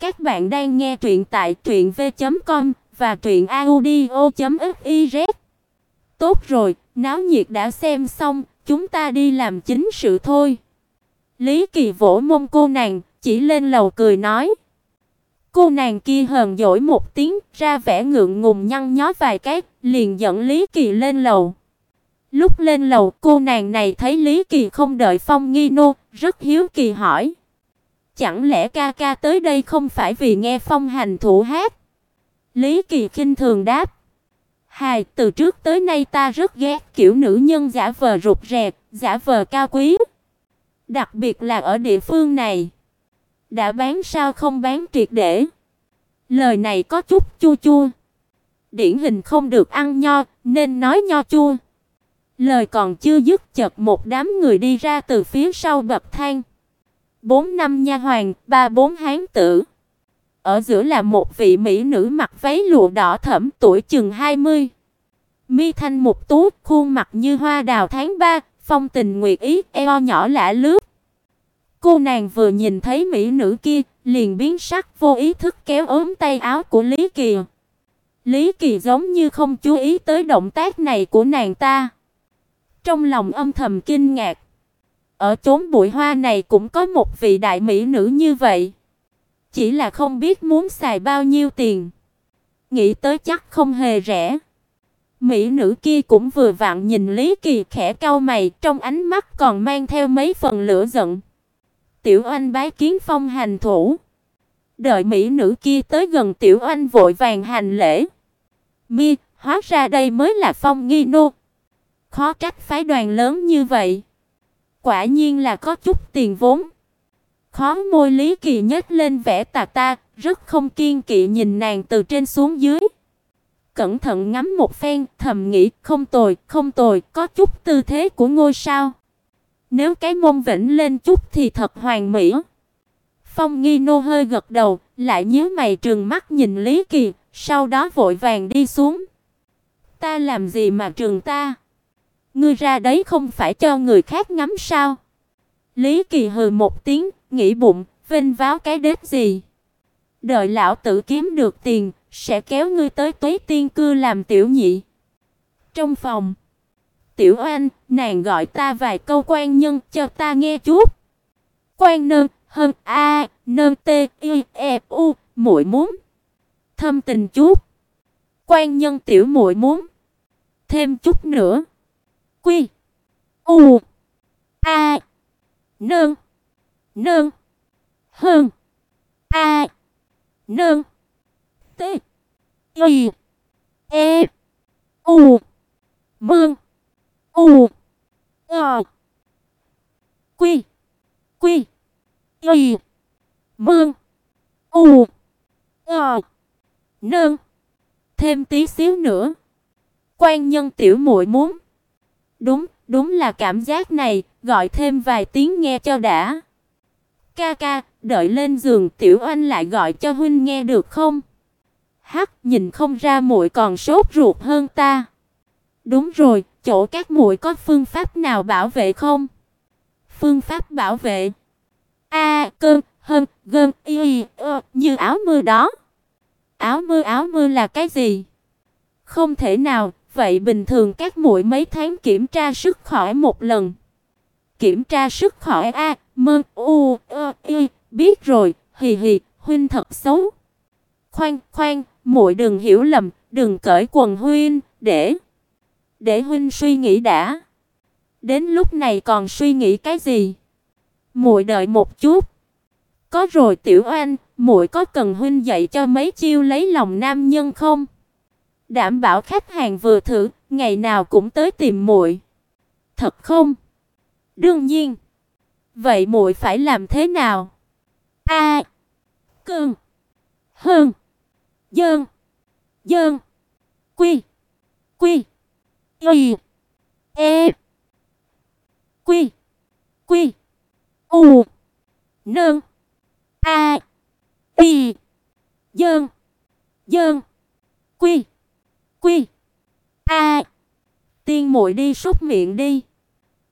Các bạn đang nghe truyện tại truyệnv.com và truyệnaudio.fiz. Tốt rồi, náo nhiệt đã xem xong, chúng ta đi làm chính sự thôi. Lý Kỳ vỗ mông cô nàng, chỉ lên lầu cười nói. Cô nàng kia hờn dỗi một tiếng, ra vẻ ngượng ngùng nhăn nhó vài cái, liền dẫn Lý Kỳ lên lầu. Lúc lên lầu, cô nàng này thấy Lý Kỳ không đợi Phong Nghi Nô, rất hiếu kỳ hỏi: "Chẳng lẽ ca ca tới đây không phải vì nghe Phong hành thủ hát?" Lý Kỳ khinh thường đáp: "Hài, từ trước tới nay ta rất ghét kiểu nữ nhân giả vờ rụt rè, giả vờ cao quý, đặc biệt là ở địa phương này." Đã bán sao không bán triệt để. Lời này có chút chua chua. Điển hình không được ăn nho, nên nói nho chua. Lời còn chưa dứt chợt một đám người đi ra từ phía sau bậc thang. Bốn năm nha hoàn, ba bốn hán tử. Ở giữa là một vị mỹ nữ mặc váy lụa đỏ thẫm tuổi chừng 20. Mi thanh một tú, khuôn mặt như hoa đào tháng 3, phong tình nguyệt ý, eo nhỏ lạ lướt. Cô nàng vừa nhìn thấy mỹ nữ kia, liền biến sắc vô ý thức kéo ốm tay áo của Lý Kỳ. Lý Kỳ giống như không chú ý tới động tác này của nàng ta. Trong lòng âm thầm kinh ngạc. Ở chốn bụi hoa này cũng có một vị đại mỹ nữ như vậy. Chỉ là không biết muốn xài bao nhiêu tiền. Nghĩ tới chắc không hề rẻ. Mỹ nữ kia cũng vừa vặn nhìn Lý Kỳ khẽ cau mày, trong ánh mắt còn mang theo mấy phần lửa giận. Tiểu Anh bái kiến phong hành thủ. Đợi mỹ nữ kia tới gần Tiểu Anh vội vàng hành lễ. Mi, hóa ra đây mới là phong nghi nô. Khó trách phái đoàn lớn như vậy. Quả nhiên là có chút tiền vốn. Khó môi Lý Kỳ nhếch lên vẻ tà ta, rất không kiên kỵ nhìn nàng từ trên xuống dưới. Cẩn thận ngắm một phen, thầm nghĩ, không tồi, không tồi, có chút tư thế của ngôi sao. Nếu cái mông vĩnh lên chút thì thật hoàn mỹ. Phong Nghi Nô hơi gật đầu, lại nhíu mày trừng mắt nhìn Lý Kỳ, sau đó vội vàng đi xuống. Ta làm gì mà trừng ta? Ngươi ra đấy không phải cho người khác ngắm sao? Lý Kỳ hừ một tiếng, nghĩ bụng, vênh váo cái đết gì? Đợi lão tử kiếm được tiền, sẽ kéo ngươi tới Tuế Tiên cư làm tiểu nhị. Trong phòng Tiểu Oanh, nàng gọi ta vài câu quan nhân cho ta nghe chút. Quan nương, hơn a, nương t i e u, muội muốn. Thâm tình chút. Quan nhân tiểu muội muốn. Thêm chút nữa. Quy. U. A. Nương. Nương. Hơn. A. Nương. T. Y. E. U. Mương. U. Ờ. Quy. Quy. Y. Mương. U. Ờ. Nương. Thêm tí xíu nữa. Quan nhân tiểu muội muốn. Đúng, đúng là cảm giác này, gọi thêm vài tiếng nghe cho đã. Ca ca, đợi lên giường tiểu anh lại gọi cho huynh nghe được không? Hắc, nhìn không ra muội còn sốt ruột hơn ta. Đúng rồi, chỗ các muội có phương pháp nào bảo vệ không? Phương pháp bảo vệ? A, cơn, hơn, y, y, ơ, như áo mưa đó. Áo mưa áo mưa là cái gì? Không thể nào, vậy bình thường các muội mấy tháng kiểm tra sức khỏe một lần. Kiểm tra sức khỏe a, mơ u, ơ, y, biết rồi, hì hì, huynh thật xấu. Khoan, khoan, muội đừng hiểu lầm, đừng cởi quần huynh, để để huynh suy nghĩ đã. Đến lúc này còn suy nghĩ cái gì? Muội đợi một chút. Có rồi Tiểu Oanh, muội có cần huynh dạy cho mấy chiêu lấy lòng nam nhân không? Đảm bảo khách hàng vừa thử, ngày nào cũng tới tìm muội. Thật không? Đương nhiên. Vậy muội phải làm thế nào? A. Cương. Hơn. Dơn. Dơn. Quy. Quy. Y. E. Quy. Quy. U. Nương. A. Y. Dơn. Dơn. Quy. Quy. A. Tiên muội đi súc miệng đi.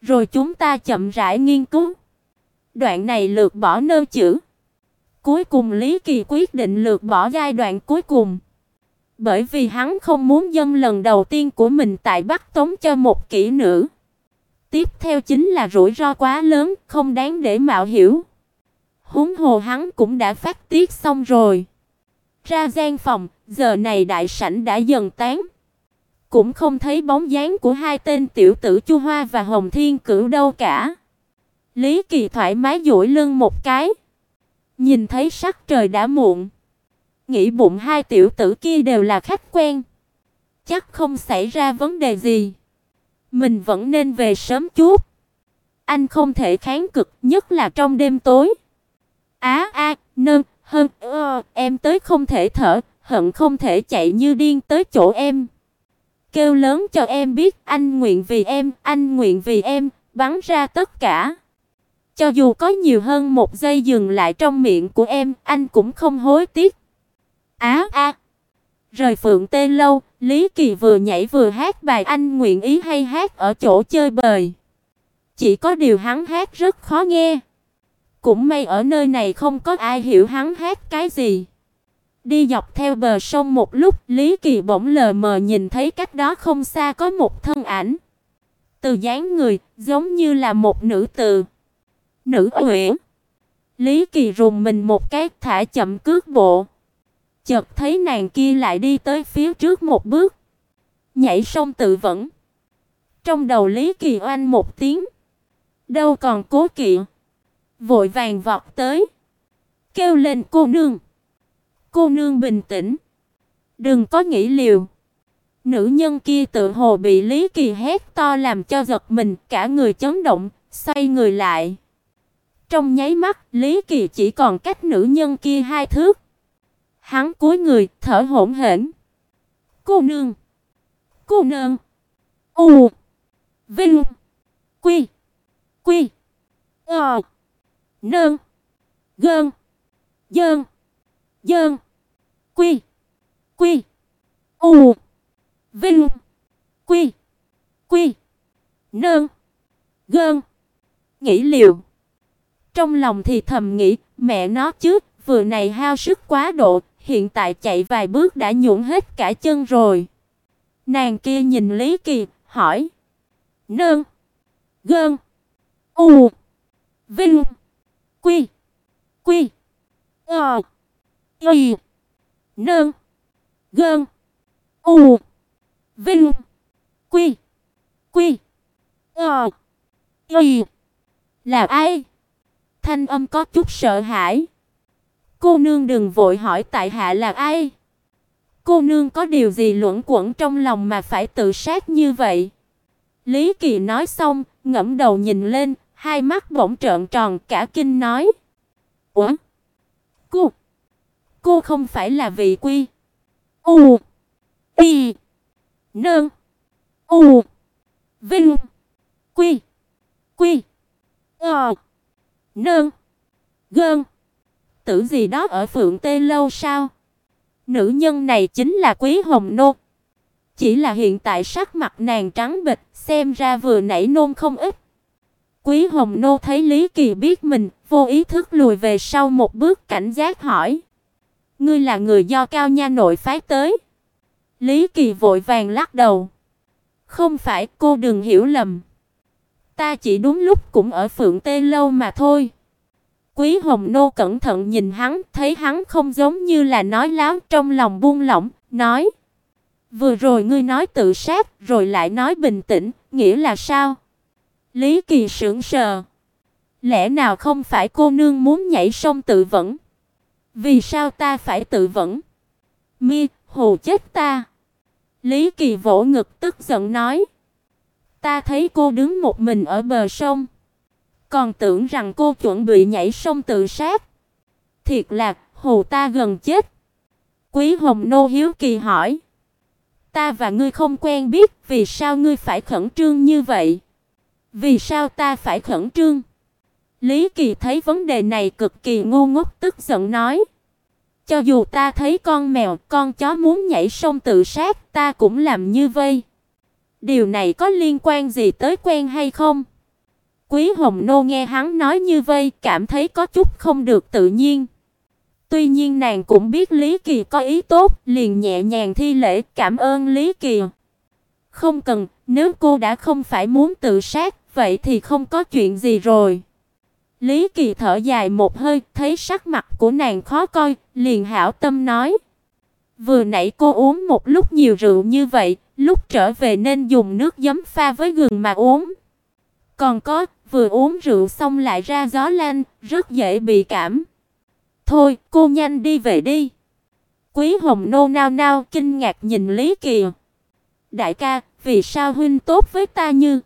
Rồi chúng ta chậm rãi nghiên cứu. Đoạn này lược bỏ nơ chữ. Cuối cùng Lý Kỳ quyết định lược bỏ giai đoạn cuối cùng. Bởi vì hắn không muốn dâng lần đầu tiên của mình tại Bắc Tống cho một kỹ nữ. Tiếp theo chính là rủi ro quá lớn, không đáng để mạo hiểm. Huống hồ hắn cũng đã phát tiết xong rồi. Ra gian phòng, giờ này đại sảnh đã dần tán. Cũng không thấy bóng dáng của hai tên tiểu tử Chu Hoa và Hồng Thiên Cửu đâu cả. Lý Kỳ thoải mái duỗi lưng một cái. Nhìn thấy sắc trời đã muộn, nghĩ bụng hai tiểu tử kia đều là khách quen, chắc không xảy ra vấn đề gì. Mình vẫn nên về sớm chút. Anh không thể kháng cực, nhất là trong đêm tối. Á a, nương, hơn em tới không thể thở, hận không thể chạy như điên tới chỗ em. Kêu lớn cho em biết, anh nguyện vì em, anh nguyện vì em, bắn ra tất cả. Cho dù có nhiều hơn một giây dừng lại trong miệng của em, anh cũng không hối tiếc. Á a. Rời Phượng Tê lâu, Lý Kỳ vừa nhảy vừa hát bài anh nguyện ý hay hát ở chỗ chơi bời. Chỉ có điều hắn hát rất khó nghe. Cũng may ở nơi này không có ai hiểu hắn hát cái gì. Đi dọc theo bờ sông một lúc, Lý Kỳ bỗng lờ mờ nhìn thấy cách đó không xa có một thân ảnh. Từ dáng người, giống như là một nữ tử. Nữ Uyển. Lý Kỳ rùng mình một cái, thả chậm cước bộ. Chợt thấy nàng kia lại đi tới phía trước một bước, nhảy sông tự vẫn. Trong đầu Lý Kỳ oanh một tiếng, đâu còn cố kỵ, vội vàng vọt tới, kêu lên cô nương. Cô nương bình tĩnh, đừng có nghĩ liều. Nữ nhân kia tự hồ bị Lý Kỳ hét to làm cho giật mình, cả người chấn động, xoay người lại. Trong nháy mắt, Lý Kỳ chỉ còn cách nữ nhân kia hai thước. Hắn cúi người, thở hổn hển. "Cô nương, cô nương." U Vinh Quy Quy Ờ Nương Gơn Dơn Dơn Quy. Quy. U. Vinh. Quy. Quy. Nương Gơn Nghĩ liều. Trong lòng thì thầm nghĩ Mẹ nó chứ Vừa này hao sức quá độ hiện tại chạy vài bước đã nhũn hết cả chân rồi. Nàng kia nhìn Lý Kỳ, hỏi: "Nương, Gơn, U, Vinh, Quy, Quy, Ờ, Y, Nương, Gơn, U, Vinh, Quy, Quy, Ờ, Y." Là ai? Thanh âm có chút sợ hãi. Cô nương đừng vội hỏi tại hạ là ai. Cô nương có điều gì luẩn quẩn trong lòng mà phải tự sát như vậy? Lý Kỳ nói xong, ngẫm đầu nhìn lên, hai mắt bỗng trợn tròn cả kinh nói: "Ủa? Cô? Cô không phải là vị quy? U. Y Nương. U. Vinh. Quy. Quy. Ờ. Nương. Gơn. Tử gì đó ở Phượng Tê lâu sao? Nữ nhân này chính là Quý Hồng Nô. Chỉ là hiện tại sắc mặt nàng trắng bệch, xem ra vừa nãy nôn không ít. Quý Hồng Nô thấy Lý Kỳ biết mình, vô ý thức lùi về sau một bước cảnh giác hỏi: "Ngươi là người do Cao nha nội phái tới?" Lý Kỳ vội vàng lắc đầu: "Không phải, cô đừng hiểu lầm. Ta chỉ đúng lúc cũng ở Phượng Tê lâu mà thôi." Quý Hồng Nô cẩn thận nhìn hắn, thấy hắn không giống như là nói láo, trong lòng buông lỏng, nói: "Vừa rồi ngươi nói tự sát, rồi lại nói bình tĩnh, nghĩa là sao?" Lý Kỳ sững sờ. Lẽ nào không phải cô nương muốn nhảy sông tự vẫn? Vì sao ta phải tự vẫn? Mi, hù chết ta. Lý Kỳ vỗ ngực tức giận nói: "Ta thấy cô đứng một mình ở bờ sông." còn tưởng rằng cô chuẩn bị nhảy sông tự sát. Thiệt là hù ta gần chết. Quý Hồng Nô hiếu kỳ hỏi: "Ta và ngươi không quen biết, vì sao ngươi phải khẩn trương như vậy?" "Vì sao ta phải khẩn trương?" Lý Kỳ thấy vấn đề này cực kỳ ngu ngốc tức giận nói: "Cho dù ta thấy con mèo, con chó muốn nhảy sông tự sát, ta cũng làm như vậy. Điều này có liên quan gì tới quen hay không?" Quý Hồng Nô nghe hắn nói như vậy, cảm thấy có chút không được tự nhiên. Tuy nhiên nàng cũng biết Lý Kỳ có ý tốt, liền nhẹ nhàng thi lễ cảm ơn Lý Kỳ. Không cần, nếu cô đã không phải muốn tự sát, vậy thì không có chuyện gì rồi. Lý Kỳ thở dài một hơi, thấy sắc mặt của nàng khó coi, liền hảo tâm nói: "Vừa nãy cô uống một lúc nhiều rượu như vậy, lúc trở về nên dùng nước giấm pha với gừng mà uống. Còn có, vừa uống rượu xong lại ra gió lanh, rất dễ bị cảm. Thôi, cô nhanh đi về đi." Quý Hồng nô nao nao kinh ngạc nhìn Lý Kỳ. "Đại ca, vì sao huynh tốt với ta như